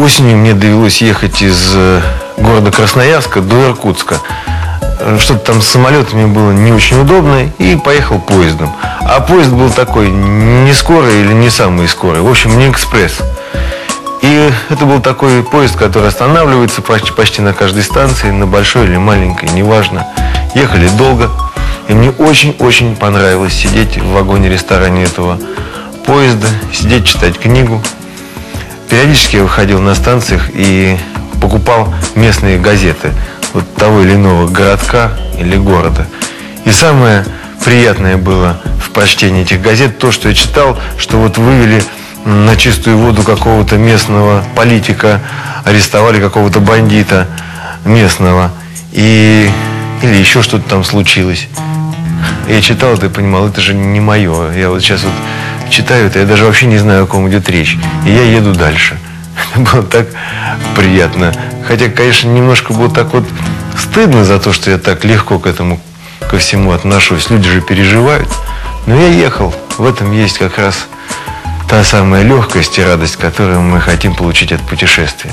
осенью мне довелось ехать из э, города Красноярска до Иркутска. Э, Что-то там с самолетами было не очень удобно, и поехал поездом. А поезд был такой, не скорый или не самый скорый, в общем, не экспресс. И это был такой поезд, который останавливается почти, почти на каждой станции, на большой или маленькой, неважно. Ехали долго, и мне очень-очень понравилось сидеть в вагоне-ресторане этого поезда, сидеть, читать книгу. Периодически я выходил на станциях и покупал местные газеты вот того или иного городка или города. И самое приятное было в прочтении этих газет то, что я читал, что вот вывели на чистую воду какого-то местного политика, арестовали какого-то бандита местного, и, или еще что-то там случилось. Я читал это и понимал, это же не мое. Я вот сейчас вот читаю это, я даже вообще не знаю, о ком идет речь. И я еду дальше. Это было так приятно. Хотя, конечно, немножко было так вот стыдно за то, что я так легко к этому, ко всему отношусь. Люди же переживают. Но я ехал. В этом есть как раз та самая легкость и радость, которую мы хотим получить от путешествия.